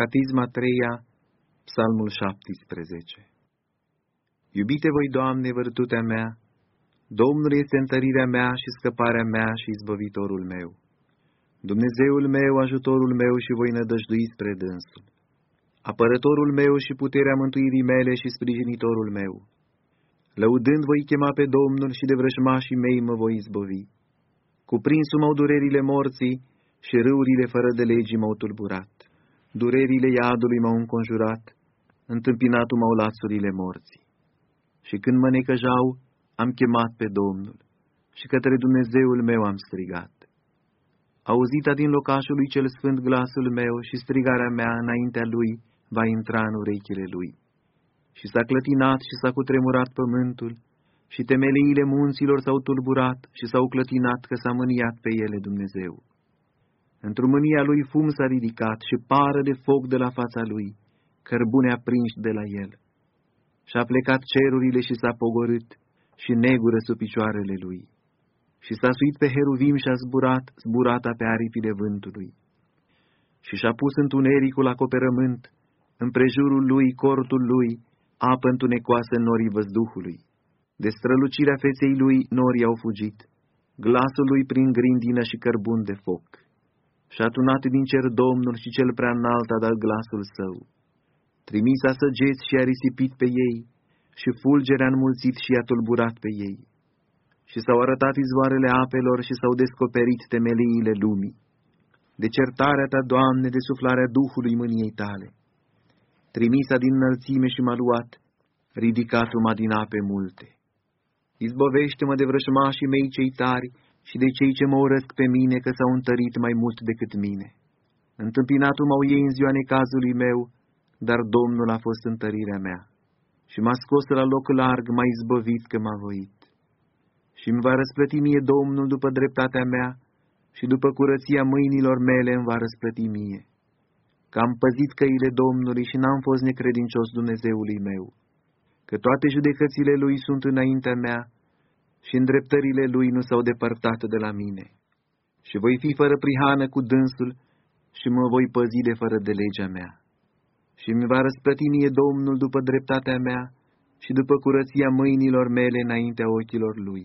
Catisma 3 Psalmul 17 Iubite voi, Doamne, vărtutea mea, Domnul este întărirea mea și scăparea mea și izbăvitorul meu. Dumnezeul meu, ajutorul meu și voi nădăjdui spre dânsul. Apărătorul meu și puterea mântuirii mele și sprijinitorul meu. Lăudând voi chema pe Domnul și de vrăjmașii mei mă voi izbăvi. Cuprinsul m-au durerile morții și râurile fără de legii m-au tulburat. Durerile iadului m-au înconjurat, întâmpinatul m-au lațurile morții. Și când mă necăjau, am chemat pe Domnul și către Dumnezeul meu am strigat. Auzita din locașul lui cel sfânt glasul meu și strigarea mea înaintea lui va intra în urechile lui. Și s-a clătinat și s-a cutremurat pământul, și temeliile munților s-au tulburat și s-au clătinat că s-a mâniat pe ele Dumnezeu. Într-o mânia lui fum s-a ridicat și pară de foc de la fața lui, cărbune aprinși de la el. Și-a plecat cerurile și s-a pogorât și negură sub picioarele lui. Și s-a suit pe heruvim și a zburat, zburata pe aripile vântului. Și și-a pus întunericul acoperământ, împrejurul lui, cortul lui, apă întunecoasă în norii văzduhului. De strălucirea feței lui norii au fugit, glasul lui prin grindină și cărbun de foc și a tunat din cer Domnul și cel prea înalt a dat glasul său. Trimisa săgeți și a risipit pe ei, și fulgerea înmulțit și a tulburat pe ei. Și s-au arătat izvoarele apelor și s-au descoperit temeliile lumii. De certarea ta, Doamne, de suflarea Duhului mâniei tale. Trimisa din înălțime și m-a luat, ridicat-o din ape multe. Izbovește-mă de vrășmașii mei cei tari, și de cei ce mă urăsc pe mine că s-au întărit mai mult decât mine. Întâmpinatul m-au ei în ziua necazului meu, dar Domnul a fost întărirea mea și m-a scos la loc larg, mai zbăvit că m-a voit. Și îmi va răsplăti mie Domnul după dreptatea mea și după curăția mâinilor mele îmi va răsplăti mie. Că am păzit căile Domnului și n-am fost necredincios Dumnezeului meu, că toate judecățile Lui sunt înaintea mea și îndreptările lui nu s-au depărtat de la mine. Și voi fi fără prihană cu dânsul și mă voi păzi de fără de legea mea. Și mi va răsplăti mie Domnul după dreptatea mea și după curăția mâinilor mele înaintea ochilor lui.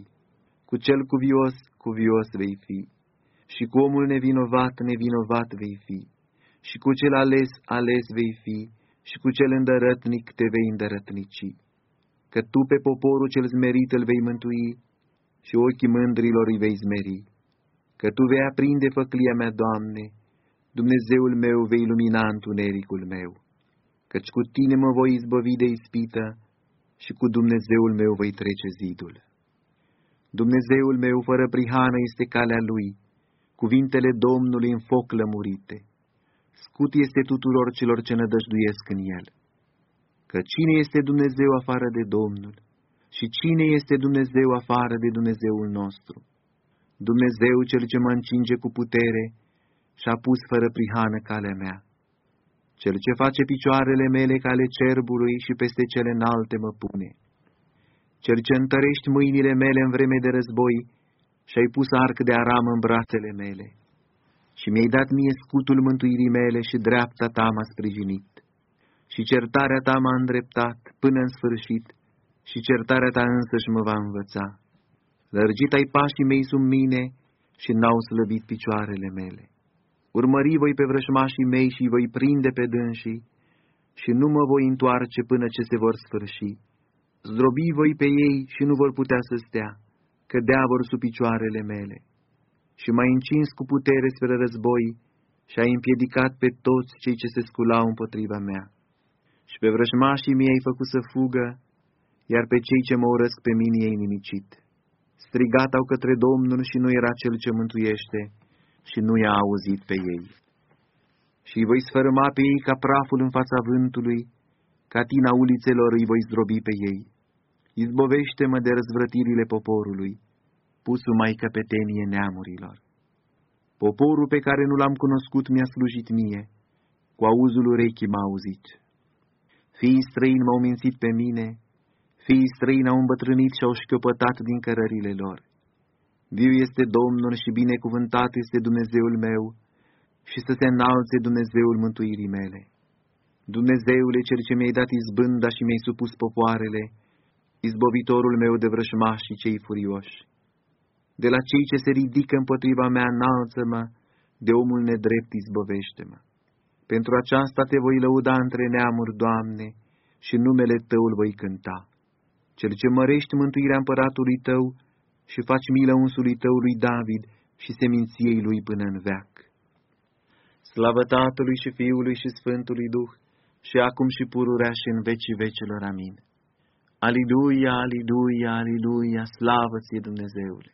Cu cel cuvios, cuvios vei fi, și cu omul nevinovat, nevinovat vei fi, și cu cel ales, ales vei fi, și cu cel îndărătnic te vei îndărătnici. Că tu pe poporul cel zmerit îl vei mântui și ochii mândrilor îi vei zmeri, că Tu vei aprinde făclia mea, Doamne, Dumnezeul meu vei lumina întunericul meu, căci cu Tine mă voi izbăvi de ispită și cu Dumnezeul meu voi trece zidul. Dumnezeul meu fără prihană este calea Lui, cuvintele Domnului în foc lămurite. Scut este tuturor celor ce nădăjduiesc în El. Că cine este Dumnezeu afară de Domnul? Și cine este Dumnezeu afară de Dumnezeul nostru? Dumnezeu cel ce mă încinge cu putere și-a pus fără prihană calea mea. Cel ce face picioarele mele cale cerbului și peste cele înalte mă pune. Cel ce întărești mâinile mele în vreme de război și-ai pus arc de aram în brațele mele. Și mi-ai dat mie scutul mântuirii mele și dreapta ta m-a sprijinit. Și certarea ta m-a îndreptat până în sfârșit și certarea ta însăși mă va învăța. Lărgit ai pașii mei sub mine și n-au slăbit picioarele mele. Urmări voi pe vrășmașii mei și voi prinde pe dânsii și nu mă voi întoarce până ce se vor sfârși. Zdrobi voi pe ei și nu vor putea să stea, cădea vor sub picioarele mele. Și m-ai încins cu putere spre război și ai împiedicat pe toți cei ce se sculau împotriva mea. Și pe vrăjmașii mei ai făcut să fugă iar pe cei ce mă urăsc pe mine ei nimicit. Strigat au către Domnul și nu era cel ce mântuiește și nu i-a auzit pe ei. Și îi voi sfărâma pe ei ca praful în fața vântului, ca tina ulițelor îi voi zdrobi pe ei. Izbovește-mă de răzvrătirile poporului, pusul mai căpetenie neamurilor. Poporul pe care nu l-am cunoscut mi-a slujit mie, cu auzul urechii m-a auzit. Fiii străini m-au mințit pe mine, Fiii străini au îmbătrânit și au șchiopătat din cărările lor. Viu este Domnul și binecuvântat este Dumnezeul meu și să se înalțe Dumnezeul mântuirii mele. Dumnezeule, cel ce mi-ai dat izbânda și mi-ai supus popoarele, izbovitorul meu de vrășmași și cei furioși. De la cei ce se ridică împotriva mea, înalță-mă, de omul nedrept izbovește-mă. Pentru aceasta te voi lăuda între neamuri, Doamne, și numele Tău îl voi cânta. Cel ce mărești mântuirea împăratului Tău și faci milă unsului Tău lui David și seminției lui până în veac. Slavă Tatălui și Fiului și Sfântului Duh, și acum și pururea și în vecii vecelor. Amin. Aliluia, aliluia, aliluia, slavă ție Dumnezeule!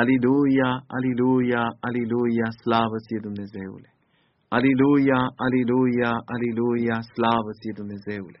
Aliluia, aliluia, aliluia, slavă ție Dumnezeule! Aliluia, aliluia, aliluia, slavă ție Dumnezeule!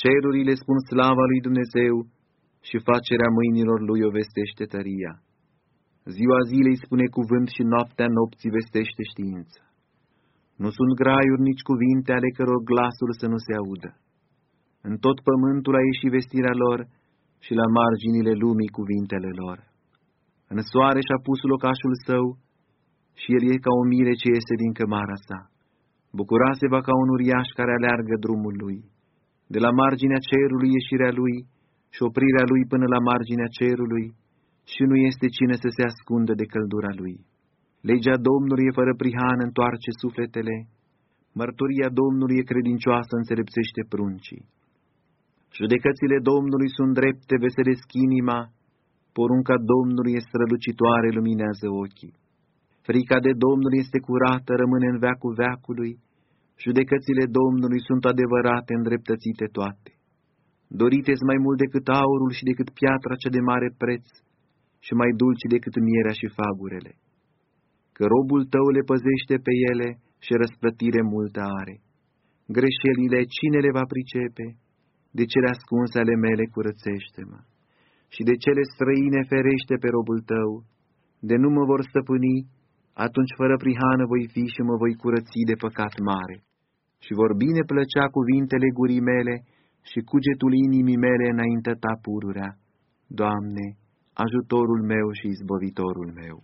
Cerurile spun slava lui Dumnezeu și facerea mâinilor lui o vestește tăria. Ziua zilei spune cuvânt și noaptea nopții vestește știință. Nu sunt graiuri nici cuvinte ale căror glasul să nu se audă. În tot pământul a ieșit vestirea lor și la marginile lumii cuvintele lor. În soare și-a pus locașul său și el e ca o mire ce iese din cămara sa. Bucura-se-va ca un uriaș care aleargă drumul lui, de la marginea cerului ieșirea lui și oprirea lui până la marginea cerului, și nu este cine să se ascundă de căldura lui. Legea Domnului e fără prihan, întoarce sufletele, mărturia Domnului e credincioasă, înțelepțește pruncii. Judecățile Domnului sunt drepte, veselesc inima, porunca Domnului e strălucitoare, luminează ochii. Frica de Domnul este curată, rămâne în veacul veacului, judecățile Domnului sunt adevărate, îndreptățite toate. Dorite mai mult decât aurul și decât piatra cea de mare preț, și mai dulci decât mierea și fagurele. Că robul tău le păzește pe ele și răsplătire multă are. Greșelile cine le va pricepe? De cele ascunse ale mele curățește-mă. Și de cele străine ferește pe robul tău, de nu mă vor stăpâni, atunci fără prihană voi fi și mă voi curăți de păcat mare. Și vor bine plăcea cuvintele gurii mele și cugetul inimii mele înainte ta pururea. Doamne, ajutorul meu și izbăvitorul meu.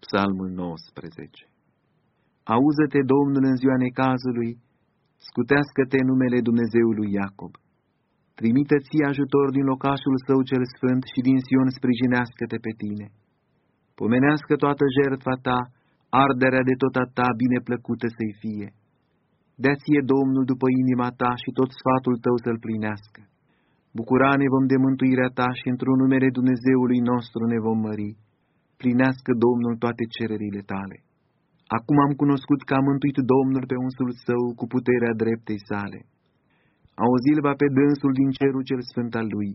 Psalmul 19 Auză-te, Domnul, în ziua necazului, scutească-te numele Dumnezeului Iacob. Trimite ție ajutor din locașul său cel sfânt și din Sion sprijinească-te pe tine. Pomenească toată jertfa ta, arderea de tot a ta bine plăcută să-i fie. Dea ție Domnul după inima ta și tot sfatul tău să-l plinească. Bucurane vom de mântuirea ta și într-un numele Dumnezeului nostru ne vom mări plinească Domnul toate cererile tale. Acum am cunoscut că am mântuit Domnul pe unsul său cu puterea dreptei sale. Auzil va pe dânsul din cerul cel sfânt al lui.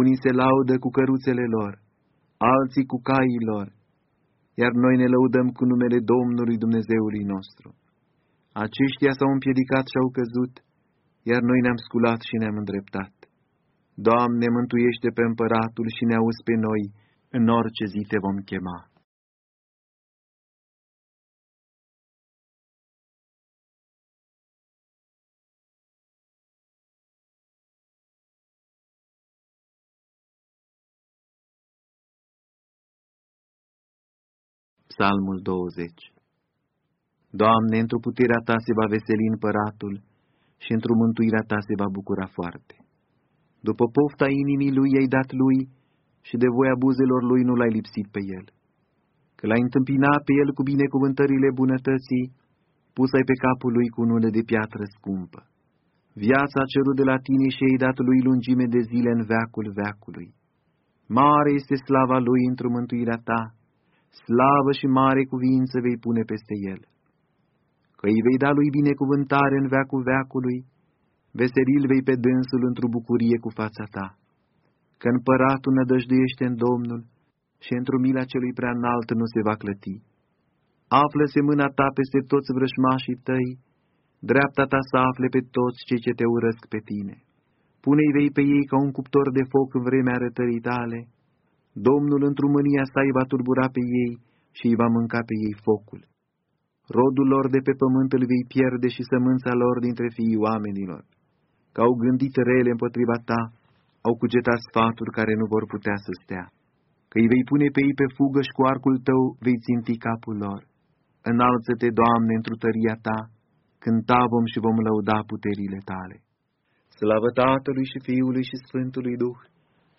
Unii se laudă cu căruțele lor, alții cu caii lor, iar noi ne lăudăm cu numele Domnului Dumnezeului nostru. Aceștia s-au împiedicat și au căzut, iar noi ne-am sculat și ne-am îndreptat. Doamne, mântuiește pe împăratul și ne auzi pe noi, în orice zi te vom chema. Psalmul 20 Doamne, într-o puterea Ta se va veseli împăratul și într-o mântuirea Ta se va bucura foarte. După pofta inimii lui ai dat lui și de voia buzelor lui nu l-ai lipsit pe el. Că l-ai întâmpinat pe el cu binecuvântările bunătății, pus ai pe capul lui cu nule de piatră scumpă. Viața a cerut de la tine și ai dat lui lungime de zile în veacul veacului. Mare este slava lui într-o mântuirea ta, slavă și mare cuvință vei pune peste el. Că îi vei da lui binecuvântare în veacul veacului veselil vei pe dânsul într-o bucurie cu fața ta. Că împăratul nădăjduiește în Domnul și într-o mila celui prea înalt nu se va clăti. Află-se mâna ta peste toți vrășmașii tăi, dreapta ta să afle pe toți cei ce te urăsc pe tine. Pune-i vei pe ei ca un cuptor de foc în vremea arătării tale. Domnul într mânia sa îi va turbura pe ei și îi va mânca pe ei focul. Rodul lor de pe pământ îl vei pierde și sămânța lor dintre fiii oamenilor. Că au gândit rele împotriva ta, au cugetat sfaturi care nu vor putea să stea. Că îi vei pune pe ei pe fugă și cu arcul tău vei ținti capul lor. Înalță-te, Doamne, într tăria ta, cânta vom și vom lăuda puterile tale. Slavă Tatălui și Fiului și Sfântului Duh,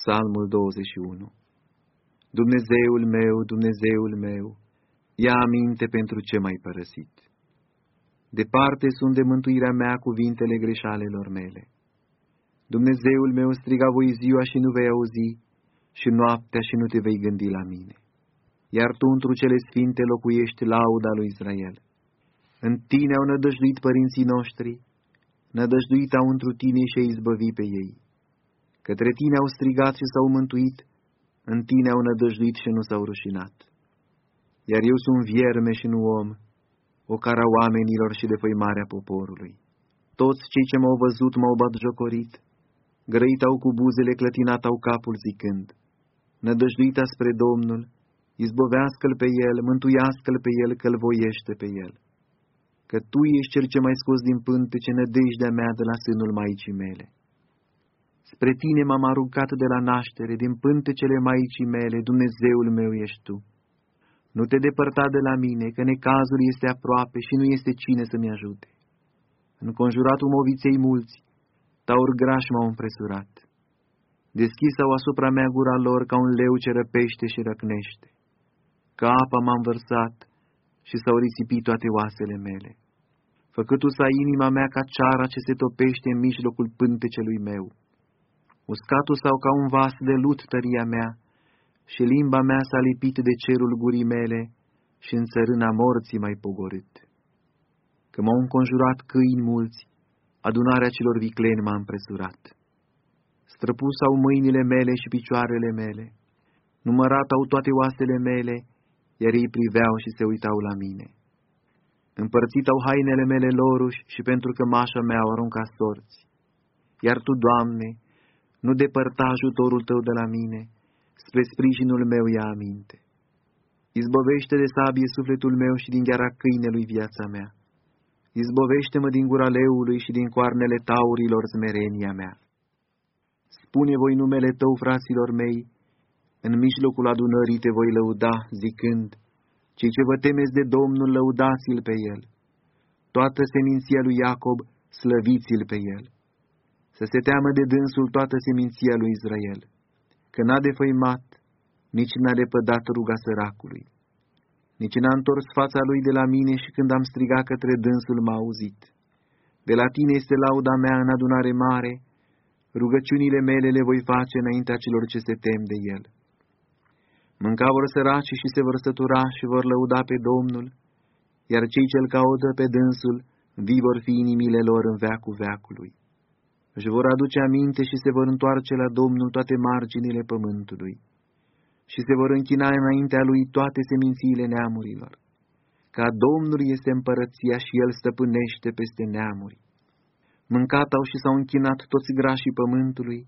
Psalmul 21 Dumnezeul meu, Dumnezeul meu, ia aminte pentru ce m-ai părăsit. Departe sunt de mântuirea mea cuvintele greșalelor mele. Dumnezeul meu striga voi ziua și nu vei auzi, și noaptea și nu te vei gândi la mine. Iar tu întru cele sfinte locuiești lauda lui Israel. În tine au nădăjduit părinții noștri, nădăjduit au întru tine și ai izbăvi pe ei. Către tine au strigat și s-au mântuit, în tine au nădăjduit și nu s-au rușinat. Iar eu sunt vierme și nu om, o cara oamenilor și de făimarea poporului. Toți cei ce m-au văzut m-au bat jocorit, grăit au cu buzele, clătinat au capul zicând, nădăjduita spre Domnul, izbovească-l pe el, mântuiască-l pe el, că-l voiește pe el. Că tu ești cel ce mai scos din pântece nădejdea mea de la sânul Maicii mele. Spre tine m-am aruncat de la naștere, din pântecele Maicii mele, Dumnezeul meu ești tu. Nu te depărta de la mine, că necazul este aproape și nu este cine să-mi ajute. Înconjuratul moviței mulți, taur graș m-au împresurat. Deschis au asupra mea gura lor ca un leu ce răpește și răcnește. Ca apa m-am vărsat și s-au risipit toate oasele mele. Făcâtul sa inima mea ca ceara ce se topește în mijlocul pântecelui meu. Uscatul sau ca un vas de lut tăria mea și limba mea s-a lipit de cerul gurii mele și în țărâna morții mai pogorât. Că m-au înconjurat câini mulți, adunarea celor vicleni m-a împresurat. Străpus au mâinile mele și picioarele mele, numărat au toate oasele mele, iar ei priveau și se uitau la mine. Împărțit au hainele mele loruși și pentru că mașa mea au aruncat sorți. Iar Tu, Doamne, nu depărta ajutorul Tău de la mine, spre sprijinul meu ia aminte. Izbovește de sabie sufletul meu și din gheara câinelui viața mea izbovește-mă din gura leului și din coarnele taurilor smerenia mea. Spune voi numele tău, fraților mei, în mijlocul adunării te voi lăuda, zicând, cei ce vă temeți de Domnul, lăudați-l pe el. Toată seminția lui Iacob, slăviți-l pe el. Să se teamă de dânsul toată seminția lui Israel, că n-a defăimat, nici n-a lepădat ruga săracului nici n-a întors fața lui de la mine și când am strigat către dânsul m-a auzit. De la tine este lauda mea în adunare mare, rugăciunile mele le voi face înaintea celor ce se tem de el. Mânca vor săraci și se vor stătura și vor lăuda pe Domnul, iar cei ce-l caută pe dânsul, vii vor fi inimile lor în veacul veacului. Își vor aduce aminte și se vor întoarce la Domnul toate marginile pământului și se vor închina înaintea lui toate semințiile neamurilor. Ca Domnul este împărăția și El stăpânește peste neamuri. Mâncat au și s-au închinat toți grașii pământului,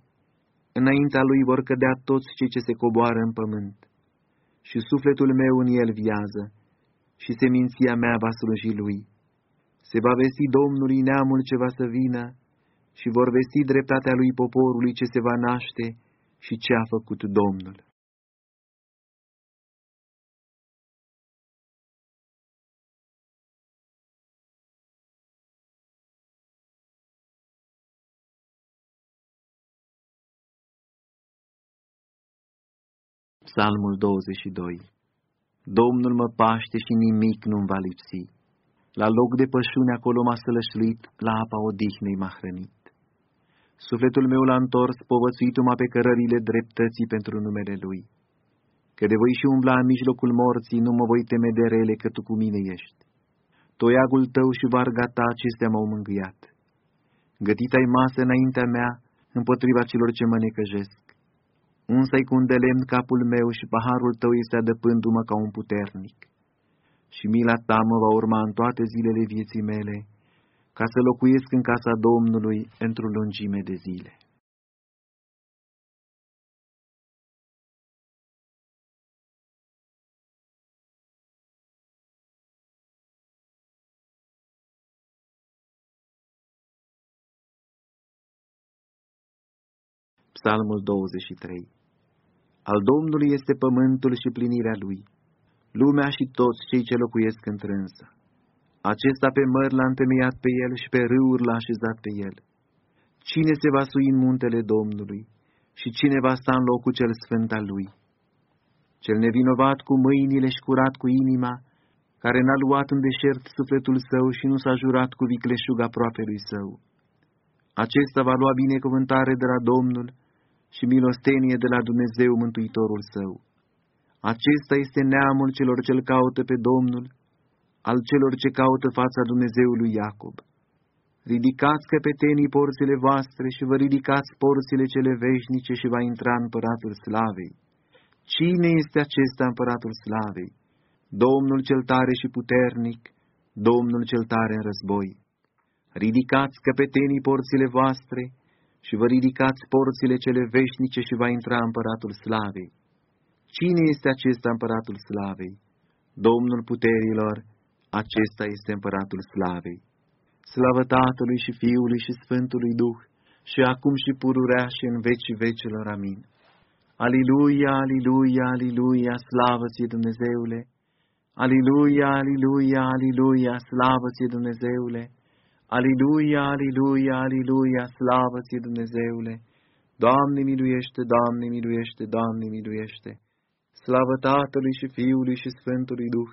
înaintea lui vor cădea toți cei ce se coboară în pământ. Și sufletul meu în el viază, și seminția mea va sluji lui. Se va vesti Domnului neamul ce va să vină, și vor vesti dreptatea lui poporului ce se va naște și ce a făcut Domnul. Psalmul 22 Domnul mă paște și nimic nu-mi va lipsi. La loc de pășune acolo m-a sălășluit, la apa odihnei m-a hrănit. Sufletul meu l-a întors, povățuitu-mă pe cărările dreptății pentru numele Lui. Că de voi și umbla în mijlocul morții, nu mă voi teme de rele, că Tu cu mine ești. Toiagul Tău și varga Ta acestea m-au mângâiat. Gătit ai masă înaintea mea, împotriva celor ce mă necăjesc. Unsă-i cu un de lemn capul meu și paharul Tău este adăpându-mă ca un puternic. Și mila Ta mă va urma în toate zilele vieții mele, ca să locuiesc în casa Domnului într-o lungime de zile. Psalmul 23 Al Domnului este pământul și plinirea lui, lumea și toți cei ce locuiesc întrânsă. Acesta pe măr l-a întemeiat pe el și pe râuri l-a așezat pe el. Cine se va sui în muntele Domnului și cine va sta în locul cel sfânt al lui? Cel nevinovat cu mâinile și curat cu inima, care n-a luat în deșert sufletul său și nu s-a jurat cu vicleșug aproape lui său. Acesta va lua binecuvântare de la Domnul și milostenie de la Dumnezeu Mântuitorul său. Acesta este neamul celor ce-L caută pe Domnul, al celor ce caută fața Dumnezeului Iacob. Ridicați căpetenii porțile voastre și vă ridicați porțile cele veșnice și va intra împăratul slavei. Cine este acesta împăratul slavei? Domnul cel tare și puternic, Domnul cel tare în război. Ridicați căpetenii porțile voastre și vă ridicați porțile cele veșnice și va intra împăratul slavei. Cine este acesta împăratul slavei? Domnul puterilor, acesta este împăratul slavei. Slavă Tatălui și Fiului și Sfântului Duh, și acum și pururea și în vecii vecilor. Amin. Aliluia, aliluia, aliluia, slavă ție Dumnezeule! Aliluia, aliluia, aliluia, slavă ție Dumnezeule! Aliluia, aliluia, aliluia, slavă ție Dumnezeule! Doamne miluiește, Doamne miluiește, Doamne miluiește! Slavă Tatălui și Fiului și Sfântului Duh!